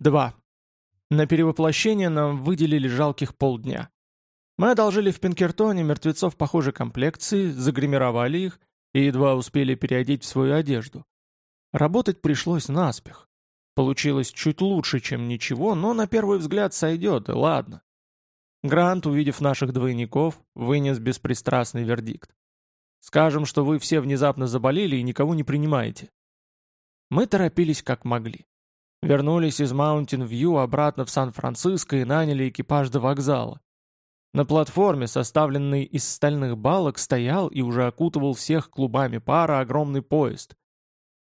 Два. На перевоплощение нам выделили жалких полдня. Мы одолжили в Пинкертоне мертвецов похожей комплекции, загримировали их и едва успели переодеть в свою одежду. Работать пришлось наспех. Получилось чуть лучше, чем ничего, но на первый взгляд сойдет, и ладно. Грант, увидев наших двойников, вынес беспристрастный вердикт. Скажем, что вы все внезапно заболели и никого не принимаете. Мы торопились как могли. Вернулись из Маунтин-Вью обратно в Сан-Франциско и наняли экипаж до вокзала. На платформе, составленной из стальных балок, стоял и уже окутывал всех клубами пара огромный поезд.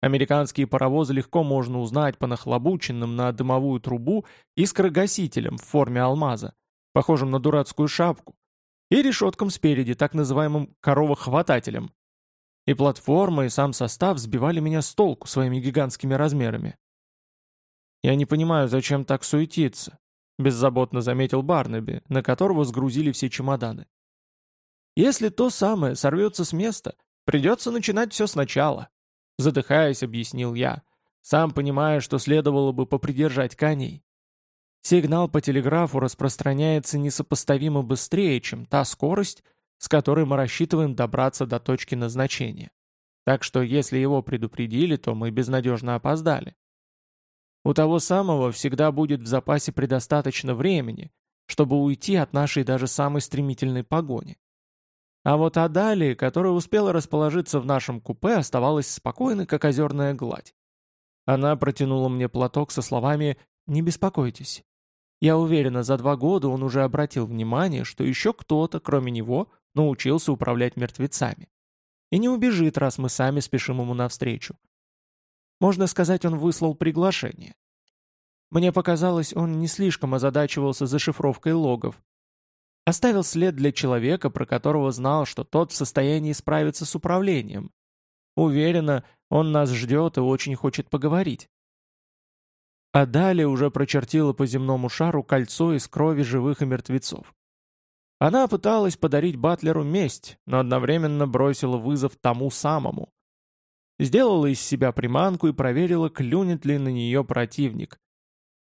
Американские паровозы легко можно узнать по нахлобученным на дымовую трубу искрогасителям в форме алмаза, похожим на дурацкую шапку, и решеткам спереди, так называемым коровохватателем. И платформа, и сам состав сбивали меня с толку своими гигантскими размерами. «Я не понимаю, зачем так суетиться», — беззаботно заметил Барнаби, на которого сгрузили все чемоданы. «Если то самое сорвется с места, придется начинать все сначала», — задыхаясь, объяснил я, сам понимая, что следовало бы попридержать коней. Сигнал по телеграфу распространяется несопоставимо быстрее, чем та скорость, с которой мы рассчитываем добраться до точки назначения. Так что если его предупредили, то мы безнадежно опоздали. У того самого всегда будет в запасе предостаточно времени, чтобы уйти от нашей даже самой стремительной погони. А вот Адали, которая успела расположиться в нашем купе, оставалась спокойной, как озерная гладь. Она протянула мне платок со словами «Не беспокойтесь, я уверена, за два года он уже обратил внимание, что еще кто-то, кроме него, научился управлять мертвецами. И не убежит, раз мы сами спешим ему навстречу. Можно сказать, он выслал приглашение. Мне показалось, он не слишком озадачивался зашифровкой логов. Оставил след для человека, про которого знал, что тот в состоянии справиться с управлением. Уверена, он нас ждет и очень хочет поговорить. А далее уже прочертила по земному шару кольцо из крови живых и мертвецов. Она пыталась подарить Батлеру месть, но одновременно бросила вызов тому самому. Сделала из себя приманку и проверила, клюнет ли на нее противник.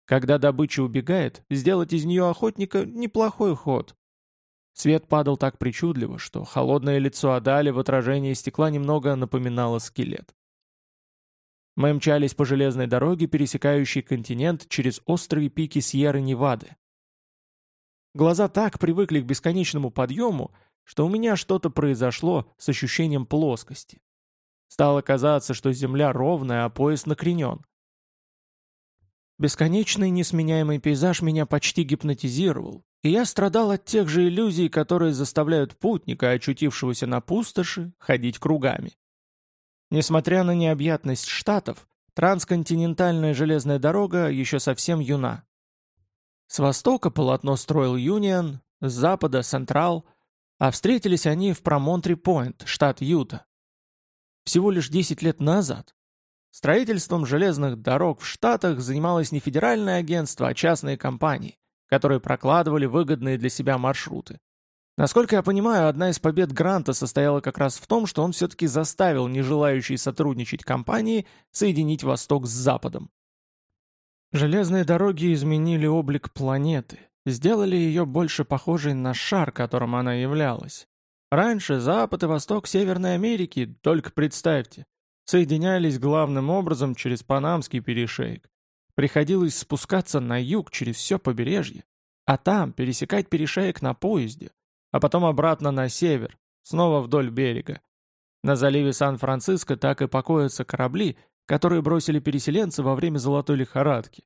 Когда добыча убегает, сделать из нее охотника – неплохой ход. Свет падал так причудливо, что холодное лицо Адали в отражении стекла немного напоминало скелет. Мы мчались по железной дороге, пересекающей континент через острые пики Сьерры-Невады. Глаза так привыкли к бесконечному подъему, что у меня что-то произошло с ощущением плоскости. Стало казаться, что земля ровная, а пояс накренен. Бесконечный несменяемый пейзаж меня почти гипнотизировал, и я страдал от тех же иллюзий, которые заставляют путника, очутившегося на пустоши, ходить кругами. Несмотря на необъятность штатов, трансконтинентальная железная дорога еще совсем юна. С востока полотно строил Юнион, с запада — Централ, а встретились они в Промонтри-Пойнт, штат Юта. Всего лишь 10 лет назад. Строительством железных дорог в Штатах занималось не федеральное агентство, а частные компании, которые прокладывали выгодные для себя маршруты. Насколько я понимаю, одна из побед Гранта состояла как раз в том, что он все-таки заставил нежелающие сотрудничать компании соединить Восток с Западом. Железные дороги изменили облик планеты, сделали ее больше похожей на шар, которым она являлась. Раньше Запад и Восток Северной Америки, только представьте, соединялись главным образом через Панамский перешейк. Приходилось спускаться на юг через все побережье, а там пересекать перешеек на поезде, а потом обратно на север, снова вдоль берега. На заливе Сан-Франциско так и покоятся корабли, которые бросили переселенцы во время золотой лихорадки.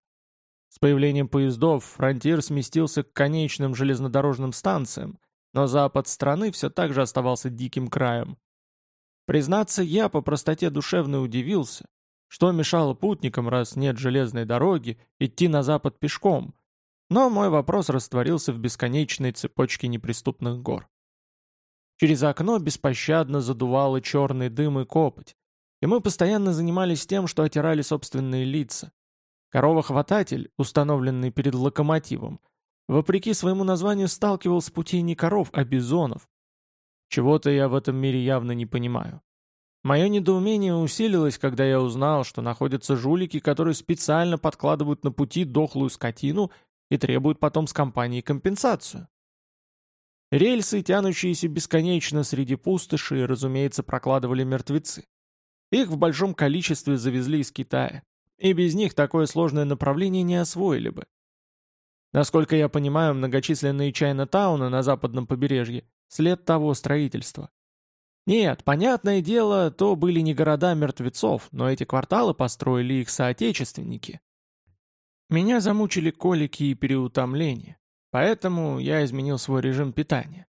С появлением поездов фронтир сместился к конечным железнодорожным станциям, но запад страны все так же оставался диким краем. Признаться, я по простоте душевно удивился, что мешало путникам, раз нет железной дороги, идти на запад пешком, но мой вопрос растворился в бесконечной цепочке неприступных гор. Через окно беспощадно задувало черный дым и копоть, и мы постоянно занимались тем, что отирали собственные лица. Корова-хвататель, установленный перед локомотивом, вопреки своему названию сталкивал с путей не коров, а бизонов. Чего-то я в этом мире явно не понимаю. Мое недоумение усилилось, когда я узнал, что находятся жулики, которые специально подкладывают на пути дохлую скотину и требуют потом с компании компенсацию. Рельсы, тянущиеся бесконечно среди пустоши, разумеется, прокладывали мертвецы. Их в большом количестве завезли из Китая, и без них такое сложное направление не освоили бы. Насколько я понимаю, многочисленные Чайна-тауны на западном побережье – след того строительства. Нет, понятное дело, то были не города мертвецов, но эти кварталы построили их соотечественники. Меня замучили колики и переутомление, поэтому я изменил свой режим питания.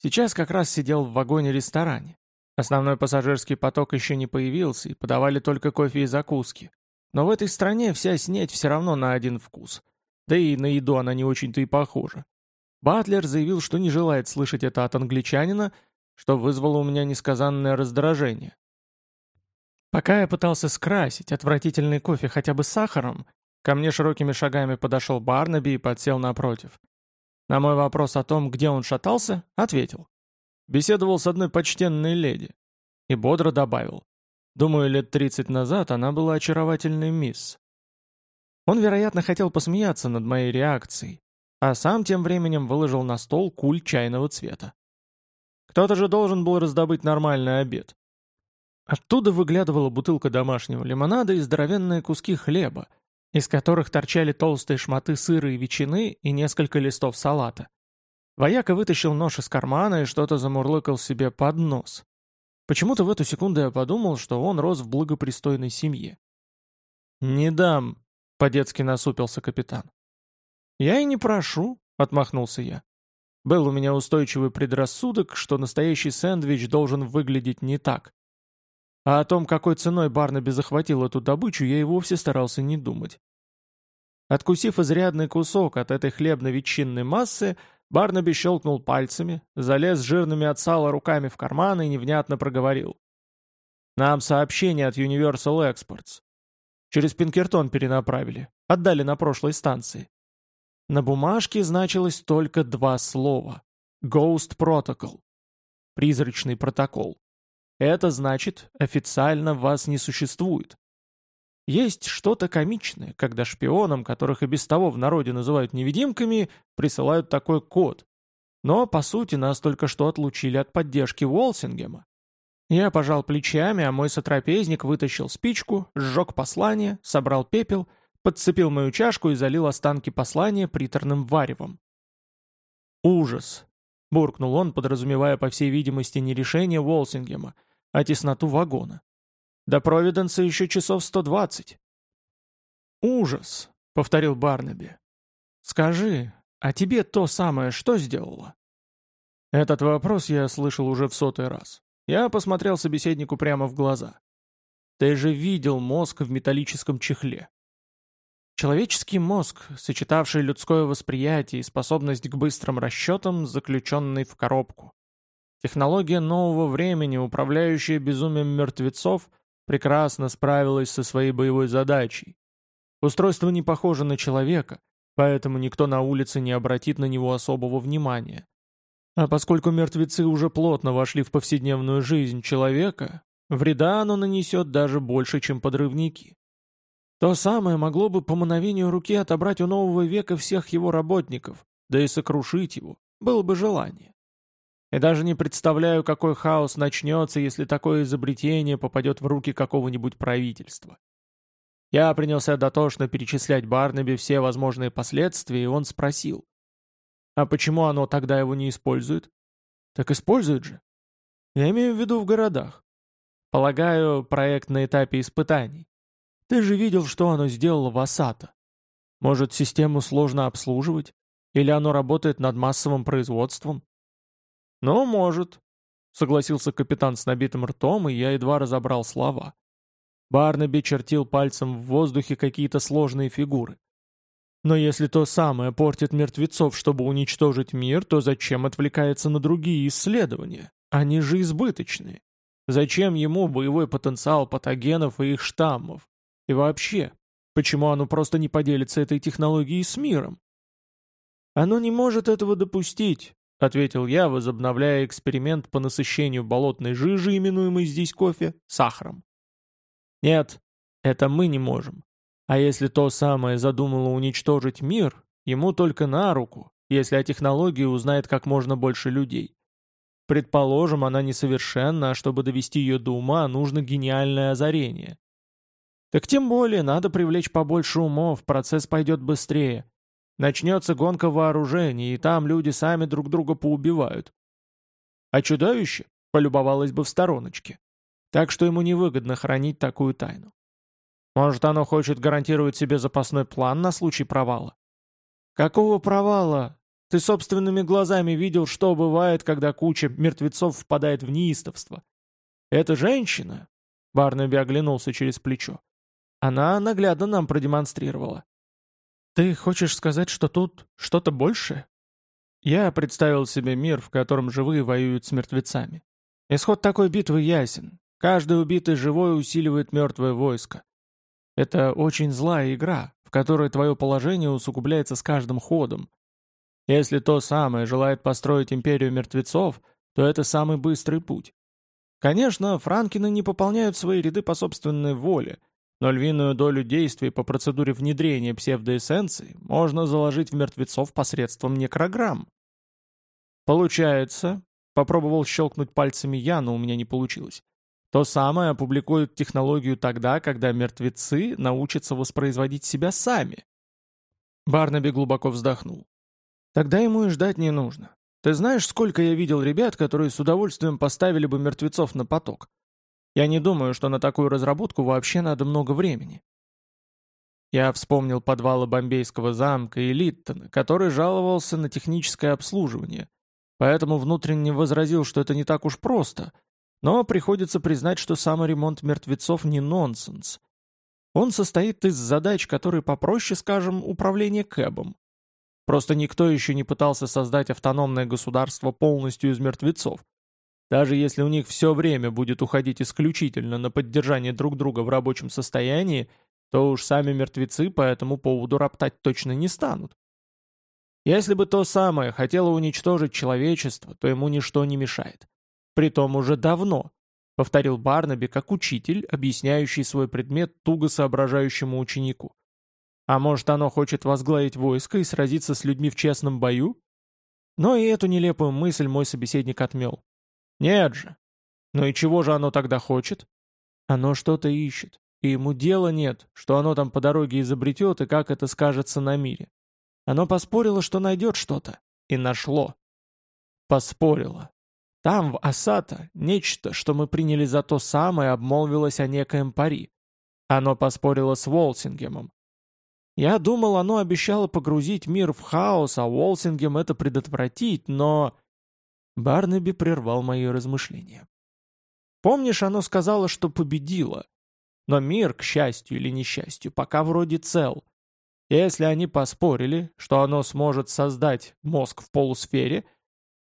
Сейчас как раз сидел в вагоне-ресторане. Основной пассажирский поток еще не появился, и подавали только кофе и закуски. Но в этой стране вся снеть все равно на один вкус. Да и на еду она не очень-то и похожа. Батлер заявил, что не желает слышать это от англичанина, что вызвало у меня несказанное раздражение. Пока я пытался скрасить отвратительный кофе хотя бы сахаром, ко мне широкими шагами подошел Барнаби и подсел напротив. На мой вопрос о том, где он шатался, ответил. Беседовал с одной почтенной леди. И бодро добавил. Думаю, лет 30 назад она была очаровательной мисс. Он, вероятно, хотел посмеяться над моей реакцией, а сам тем временем выложил на стол куль чайного цвета. Кто-то же должен был раздобыть нормальный обед. Оттуда выглядывала бутылка домашнего лимонада и здоровенные куски хлеба, из которых торчали толстые шматы сыра и ветчины и несколько листов салата. Вояка вытащил нож из кармана и что-то замурлыкал себе под нос. Почему-то в эту секунду я подумал, что он рос в благопристойной семье. «Не дам», — по-детски насупился капитан. «Я и не прошу», — отмахнулся я. Был у меня устойчивый предрассудок, что настоящий сэндвич должен выглядеть не так. А о том, какой ценой Барнаби захватил эту добычу, я и вовсе старался не думать. Откусив изрядный кусок от этой хлебно-ветчинной массы, Барнаби щелкнул пальцами, залез жирными от сала руками в карман и невнятно проговорил. «Нам сообщение от Universal Exports. Через Пинкертон перенаправили. Отдали на прошлой станции. На бумажке значилось только два слова. Ghost Protocol. Призрачный протокол. Это значит, официально вас не существует. Есть что-то комичное, когда шпионам, которых и без того в народе называют невидимками, присылают такой код. Но, по сути, нас только что отлучили от поддержки Уолсингема. Я пожал плечами, а мой сотрапезник вытащил спичку, сжег послание, собрал пепел подцепил мою чашку и залил останки послания приторным варевом. «Ужас!» — буркнул он, подразумевая, по всей видимости, не решение Уолсингема, а тесноту вагона. «До Провиденса еще часов сто двадцать». «Ужас!» — повторил Барнаби. «Скажи, а тебе то самое что сделало?» Этот вопрос я слышал уже в сотый раз. Я посмотрел собеседнику прямо в глаза. «Ты же видел мозг в металлическом чехле. Человеческий мозг, сочетавший людское восприятие и способность к быстрым расчетам, заключенный в коробку. Технология нового времени, управляющая безумием мертвецов, прекрасно справилась со своей боевой задачей. Устройство не похоже на человека, поэтому никто на улице не обратит на него особого внимания. А поскольку мертвецы уже плотно вошли в повседневную жизнь человека, вреда оно нанесет даже больше, чем подрывники. То самое могло бы по мановению руки отобрать у нового века всех его работников, да и сокрушить его, было бы желание. И даже не представляю, какой хаос начнется, если такое изобретение попадет в руки какого-нибудь правительства. Я принялся дотошно перечислять Барнаби все возможные последствия, и он спросил. А почему оно тогда его не использует? Так использует же. Я имею в виду в городах. Полагаю, проект на этапе испытаний. Ты же видел, что оно сделало в Асато. Может, систему сложно обслуживать? Или оно работает над массовым производством? Ну, может, согласился капитан с набитым ртом, и я едва разобрал слова. Барнаби чертил пальцем в воздухе какие-то сложные фигуры. Но если то самое портит мертвецов, чтобы уничтожить мир, то зачем отвлекается на другие исследования? Они же избыточные. Зачем ему боевой потенциал патогенов и их штаммов? И вообще, почему оно просто не поделится этой технологией с миром? Оно не может этого допустить, — ответил я, возобновляя эксперимент по насыщению болотной жижи, именуемой здесь кофе, сахаром. «Нет, это мы не можем. А если то самое задумало уничтожить мир, ему только на руку, если о технологии узнает как можно больше людей. Предположим, она несовершенна, а чтобы довести ее до ума, нужно гениальное озарение. Так тем более надо привлечь побольше умов, процесс пойдет быстрее. Начнется гонка вооружений, и там люди сами друг друга поубивают. А чудовище полюбовалось бы в стороночке. Так что ему невыгодно хранить такую тайну. Может, оно хочет гарантировать себе запасной план на случай провала? Какого провала? Ты собственными глазами видел, что бывает, когда куча мертвецов впадает в неистовство. Эта женщина, Барнаби оглянулся через плечо, она наглядно нам продемонстрировала. Ты хочешь сказать, что тут что-то большее? Я представил себе мир, в котором живые воюют с мертвецами. Исход такой битвы ясен. Каждый убитый живой усиливает мертвое войско. Это очень злая игра, в которой твое положение усугубляется с каждым ходом. Если то самое желает построить империю мертвецов, то это самый быстрый путь. Конечно, франкины не пополняют свои ряды по собственной воле, но львиную долю действий по процедуре внедрения псевдоэссенций можно заложить в мертвецов посредством некрограмм. Получается, попробовал щелкнуть пальцами я, но у меня не получилось. То самое опубликуют технологию тогда, когда мертвецы научатся воспроизводить себя сами. Барнаби глубоко вздохнул. Тогда ему и ждать не нужно. Ты знаешь, сколько я видел ребят, которые с удовольствием поставили бы мертвецов на поток? Я не думаю, что на такую разработку вообще надо много времени. Я вспомнил подвалы Бомбейского замка и Литтона, который жаловался на техническое обслуживание, поэтому внутренне возразил, что это не так уж просто — но приходится признать, что саморемонт мертвецов не нонсенс. Он состоит из задач, которые попроще, скажем, управление кэбом. Просто никто еще не пытался создать автономное государство полностью из мертвецов. Даже если у них все время будет уходить исключительно на поддержание друг друга в рабочем состоянии, то уж сами мертвецы по этому поводу роптать точно не станут. Если бы то самое хотело уничтожить человечество, то ему ничто не мешает. Притом уже давно, повторил Барнаби как учитель, объясняющий свой предмет туго соображающему ученику. А может, оно хочет возглавить войско и сразиться с людьми в честном бою? Но и эту нелепую мысль мой собеседник отмел. Нет же. Ну и чего же оно тогда хочет? Оно что-то ищет, и ему дела нет, что оно там по дороге изобретет и как это скажется на мире. Оно поспорило, что найдет что-то, и нашло. Поспорило. Там, в Асата, нечто, что мы приняли за то самое, обмолвилось о некоем пари. Оно поспорило с Волсингемом. Я думал, оно обещало погрузить мир в хаос, а Волсингем это предотвратить, но... Барнаби прервал мои размышления. Помнишь, оно сказало, что победило? Но мир, к счастью или несчастью, пока вроде цел. Если они поспорили, что оно сможет создать мозг в полусфере —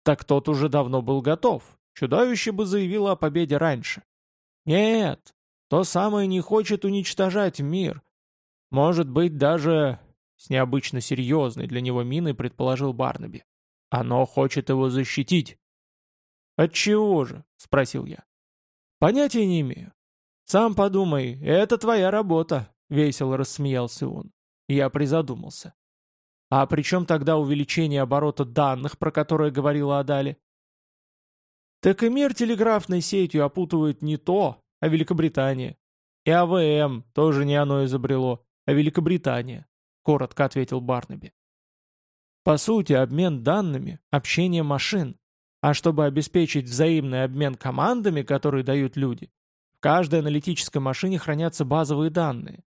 так тот уже давно был готов. Чудовище бы заявило о победе раньше. Нет, то самое не хочет уничтожать мир. Может быть, даже с необычно серьезной для него миной предположил Барнаби. Оно хочет его защитить. «От чего же?» — спросил я. «Понятия не имею. Сам подумай, это твоя работа», — весело рассмеялся он. Я призадумался. А при чем тогда увеличение оборота данных, про которое говорила Адали? Так и мир телеграфной сетью опутывает не то, а Великобритания. И АВМ тоже не оно изобрело, а Великобритания, коротко ответил Барнаби. По сути, обмен данными – общение машин. А чтобы обеспечить взаимный обмен командами, которые дают люди, в каждой аналитической машине хранятся базовые данные.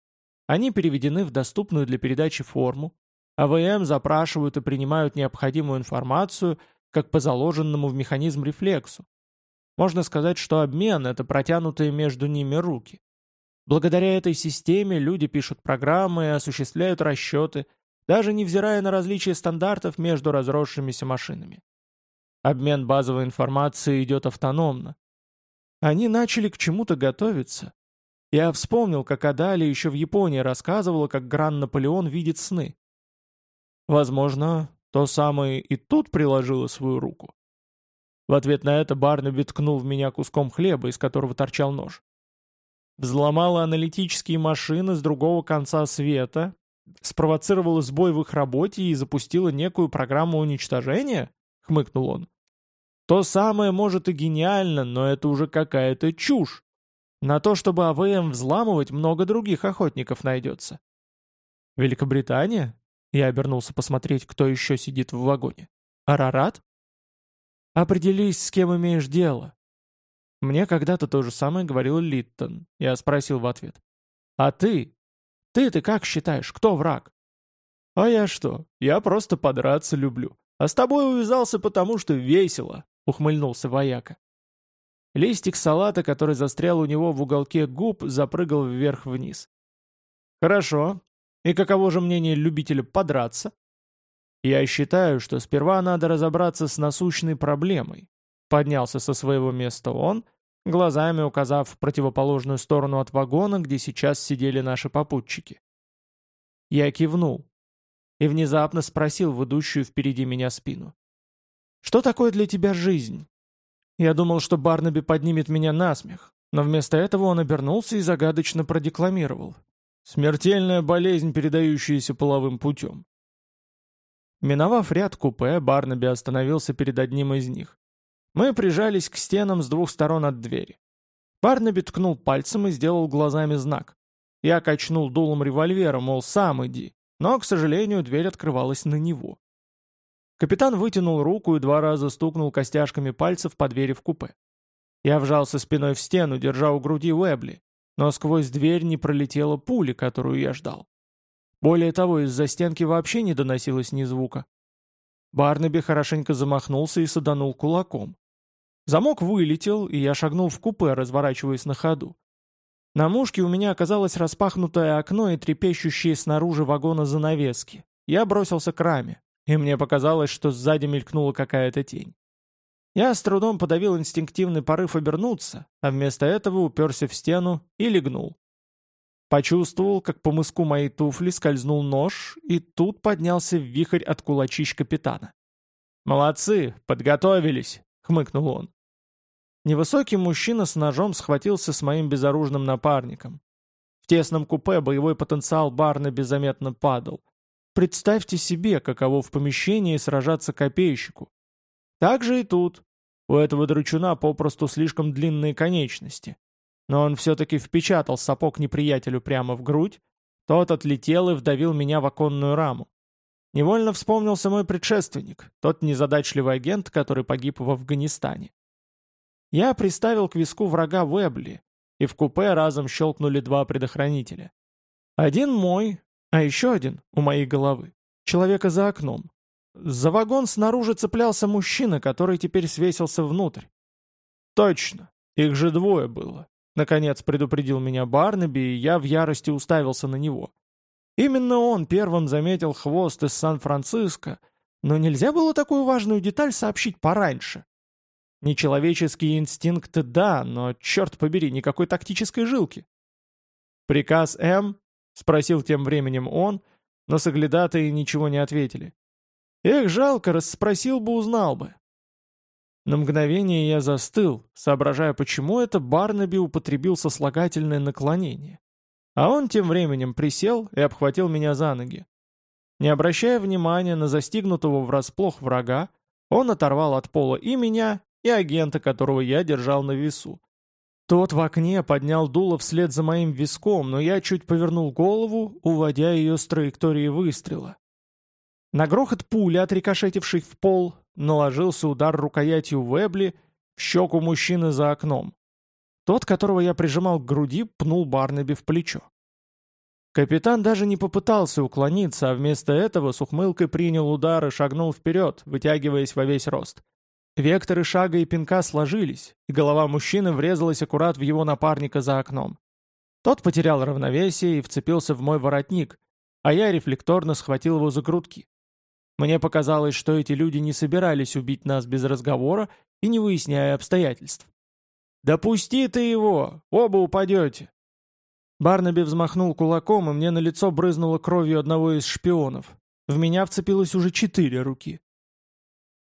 Они переведены в доступную для передачи форму, АВМ запрашивают и принимают необходимую информацию как по заложенному в механизм рефлексу. Можно сказать, что обмен — это протянутые между ними руки. Благодаря этой системе люди пишут программы и осуществляют расчеты, даже невзирая на различия стандартов между разросшимися машинами. Обмен базовой информацией идет автономно. Они начали к чему-то готовиться. Я вспомнил, как Адали еще в Японии рассказывала, как Гран Наполеон видит сны. Возможно, то самое и тут приложило свою руку. В ответ на это Барнаби ткнул в меня куском хлеба, из которого торчал нож. Взломала аналитические машины с другого конца света, спровоцировала сбой в их работе и запустила некую программу уничтожения? Хмыкнул он. То самое может и гениально, но это уже какая-то чушь. На то, чтобы АВМ взламывать, много других охотников найдется. Великобритания? Я обернулся посмотреть, кто еще сидит в вагоне. Арарат? Определись, с кем имеешь дело. Мне когда-то то же самое говорил Литтон. Я спросил в ответ. А ты? Ты-ты как считаешь, кто враг? А я что? Я просто подраться люблю. А с тобой увязался потому, что весело, ухмыльнулся вояка. Листик салата, который застрял у него в уголке губ, запрыгал вверх-вниз. «Хорошо. И каково же мнение любителя подраться?» «Я считаю, что сперва надо разобраться с насущной проблемой», — поднялся со своего места он, глазами указав в противоположную сторону от вагона, где сейчас сидели наши попутчики. Я кивнул и внезапно спросил в идущую впереди меня спину. «Что такое для тебя жизнь?» Я думал, что Барнаби поднимет меня на смех, но вместо этого он обернулся и загадочно продекламировал. «Смертельная болезнь, передающаяся половым путем. Миновав ряд купе, Барнаби остановился перед одним из них. Мы прижались к стенам с двух сторон от двери. Барнаби ткнул пальцем и сделал глазами знак. Я качнул дулом револьвера, мол, сам иди, но, к сожалению, дверь открывалась на него. Капитан вытянул руку и два раза стукнул костяшками пальцев по двери в купе. Я вжался спиной в стену, держа у груди Уэбли, но сквозь дверь не пролетела пуля, которую я ждал. Более того, из-за стенки вообще не доносилось ни звука. Барнаби хорошенько замахнулся и саданул кулаком. Замок вылетел, и я шагнул в купе, разворачиваясь на ходу. На мушке у меня оказалось распахнутое окно и трепещущие снаружи вагона занавески. Я бросился к раме, и мне показалось, что сзади мелькнула какая-то тень. Я с трудом подавил инстинктивный порыв обернуться, а вместо этого уперся в стену и легнул. Почувствовал, как по мыску моей туфли скользнул нож, и тут поднялся вихрь от кулачищ капитана. «Молодцы, подготовились!» — хмыкнул он. Невысокий мужчина с ножом схватился с моим безоружным напарником. В тесном купе боевой потенциал Барна заметно падал. Представьте себе, каково в помещении сражаться копейщику. Так же и тут. У этого драчуна попросту слишком длинные конечности. Но он все-таки впечатал сапог неприятелю прямо в грудь, тот отлетел и вдавил меня в оконную раму. Невольно вспомнился мой предшественник, тот незадачливый агент, который погиб в Афганистане. Я приставил к виску врага Вебли, и в купе разом щелкнули два предохранителя. Один мой, а еще один у моей головы. Человека за окном. За вагон снаружи цеплялся мужчина, который теперь свесился внутрь. Точно, их же двое было. Наконец предупредил меня Барнаби, и я в ярости уставился на него. Именно он первым заметил хвост из Сан-Франциско, но нельзя было такую важную деталь сообщить пораньше. Нечеловеческие инстинкты да, но, черт побери, никакой тактической жилки. «Приказ М?» — спросил тем временем он, но соглядатые ничего не ответили. «Эх, жалко, расспросил бы, узнал бы. На мгновение я застыл, соображая, почему это Барнаби употребил сослагательное наклонение. А он тем временем присел и обхватил меня за ноги. Не обращая внимания на застигнутого врасплох врага, он оторвал от пола и меня, и агента, которого я держал на весу. Тот в окне поднял дуло вслед за моим виском, но я чуть повернул голову, уводя ее с траектории выстрела. На грохот пули, отрикошетившей в пол, наложился удар рукоятью Вебли в щеку мужчины за окном. Тот, которого я прижимал к груди, пнул Барнаби в плечо. Капитан даже не попытался уклониться, а вместо этого с ухмылкой принял удар и шагнул вперед, вытягиваясь во весь рост. Векторы шага и пинка сложились, и голова мужчины врезалась аккурат в его напарника за окном. Тот потерял равновесие и вцепился в мой воротник, а я рефлекторно схватил его за грудки. Мне показалось, что эти люди не собирались убить нас без разговора и не выясняя обстоятельств. «Да пусти ты его! Оба упадете!» Барнаби взмахнул кулаком, и мне на лицо брызнуло кровью одного из шпионов. В меня вцепилось уже четыре руки.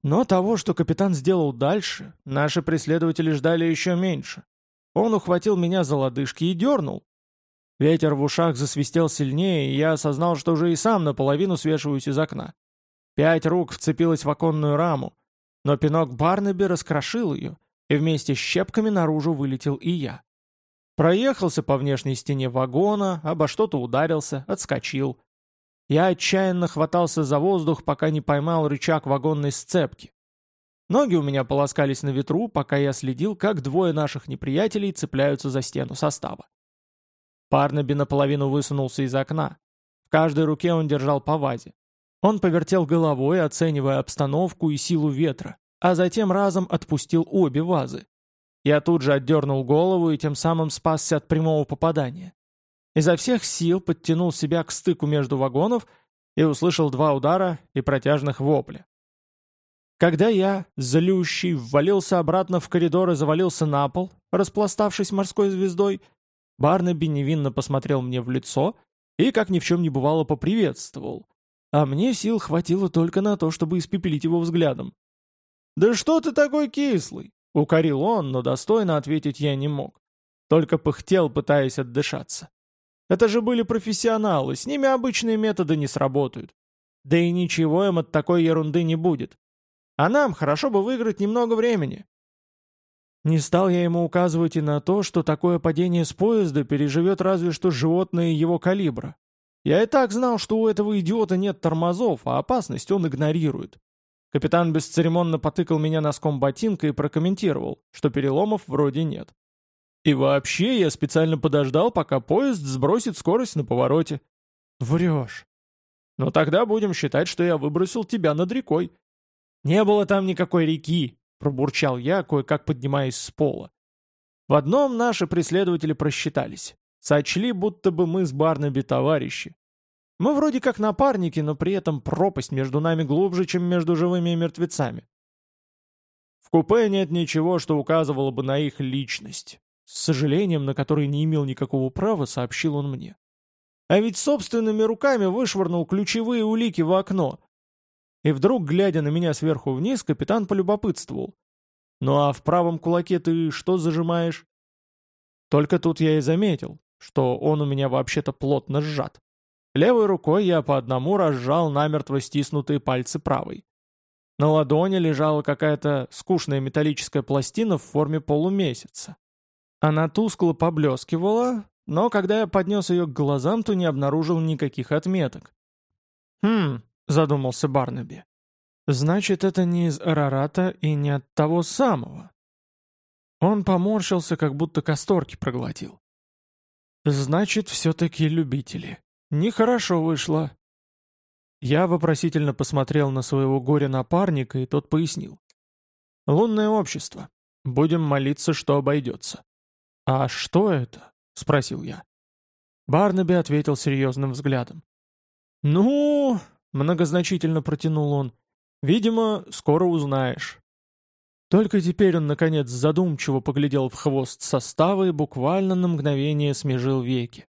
Но того, что капитан сделал дальше, наши преследователи ждали еще меньше. Он ухватил меня за лодыжки и дернул. Ветер в ушах засвистел сильнее, и я осознал, что уже и сам наполовину свешиваюсь из окна. Пять рук вцепилось в оконную раму, но пинок Барнаби раскрошил ее, и вместе с щепками наружу вылетел и я. Проехался по внешней стене вагона, обо что-то ударился, отскочил. Я отчаянно хватался за воздух, пока не поймал рычаг вагонной сцепки. Ноги у меня полоскались на ветру, пока я следил, как двое наших неприятелей цепляются за стену состава. Парнаби наполовину высунулся из окна. В каждой руке он держал по вазе. Он повертел головой, оценивая обстановку и силу ветра, а затем разом отпустил обе вазы. Я тут же отдернул голову и тем самым спасся от прямого попадания. Изо всех сил подтянул себя к стыку между вагонов и услышал два удара и протяжных вопля. Когда я, злющий, ввалился обратно в коридор и завалился на пол, распластавшись морской звездой, Барнаби невинно посмотрел мне в лицо и, как ни в чем не бывало, поприветствовал, а мне сил хватило только на то, чтобы испепелить его взглядом. «Да что ты такой кислый?» — укорил он, но достойно ответить я не мог. Только пыхтел, пытаясь отдышаться. Это же были профессионалы, с ними обычные методы не сработают. Да и ничего им от такой ерунды не будет. А нам хорошо бы выиграть немного времени. Не стал я ему указывать и на то, что такое падение с поезда переживет разве что животное его калибра. Я и так знал, что у этого идиота нет тормозов, а опасность он игнорирует. Капитан бесцеремонно потыкал меня носком ботинка и прокомментировал, что переломов вроде нет. И вообще я специально подождал, пока поезд сбросит скорость на повороте. Врешь. Но тогда будем считать, что я выбросил тебя над рекой. Не было там никакой реки, пробурчал я, кое-как поднимаясь с пола. В одном наши преследователи просчитались. Сочли, будто бы мы с Барнаби товарищи. Мы вроде как напарники, но при этом пропасть между нами глубже, чем между живыми и мертвецами. В купе нет ничего, что указывало бы на их личность. С сожалением, на которое не имел никакого права, сообщил он мне. А ведь собственными руками вышвырнул ключевые улики в окно. И вдруг, глядя на меня сверху вниз, капитан полюбопытствовал. «Ну а в правом кулаке ты что зажимаешь?» Только тут я и заметил, что он у меня вообще-то плотно сжат. Левой рукой я по одному разжал намертво стиснутые пальцы правой. На ладони лежала какая-то скучная металлическая пластина в форме полумесяца. Она тускло поблескивала, но когда я поднес ее к глазам, то не обнаружил никаких отметок. «Хм», — задумался Барнаби, — «значит, это не из Арарата и не от того самого». Он поморщился, как будто касторки проглотил. Значит, все-таки любители. Нехорошо вышло. Я вопросительно посмотрел на своего горя-напарника, и тот пояснил. Лунное общество. Будем молиться, что обойдется. А что это? Спросил я. Барнаби ответил серьезным взглядом. «Ну...» — многозначительно протянул он. «Видимо, скоро узнаешь. Только теперь он, наконец, задумчиво поглядел в хвост состава и буквально на мгновение смежил веки.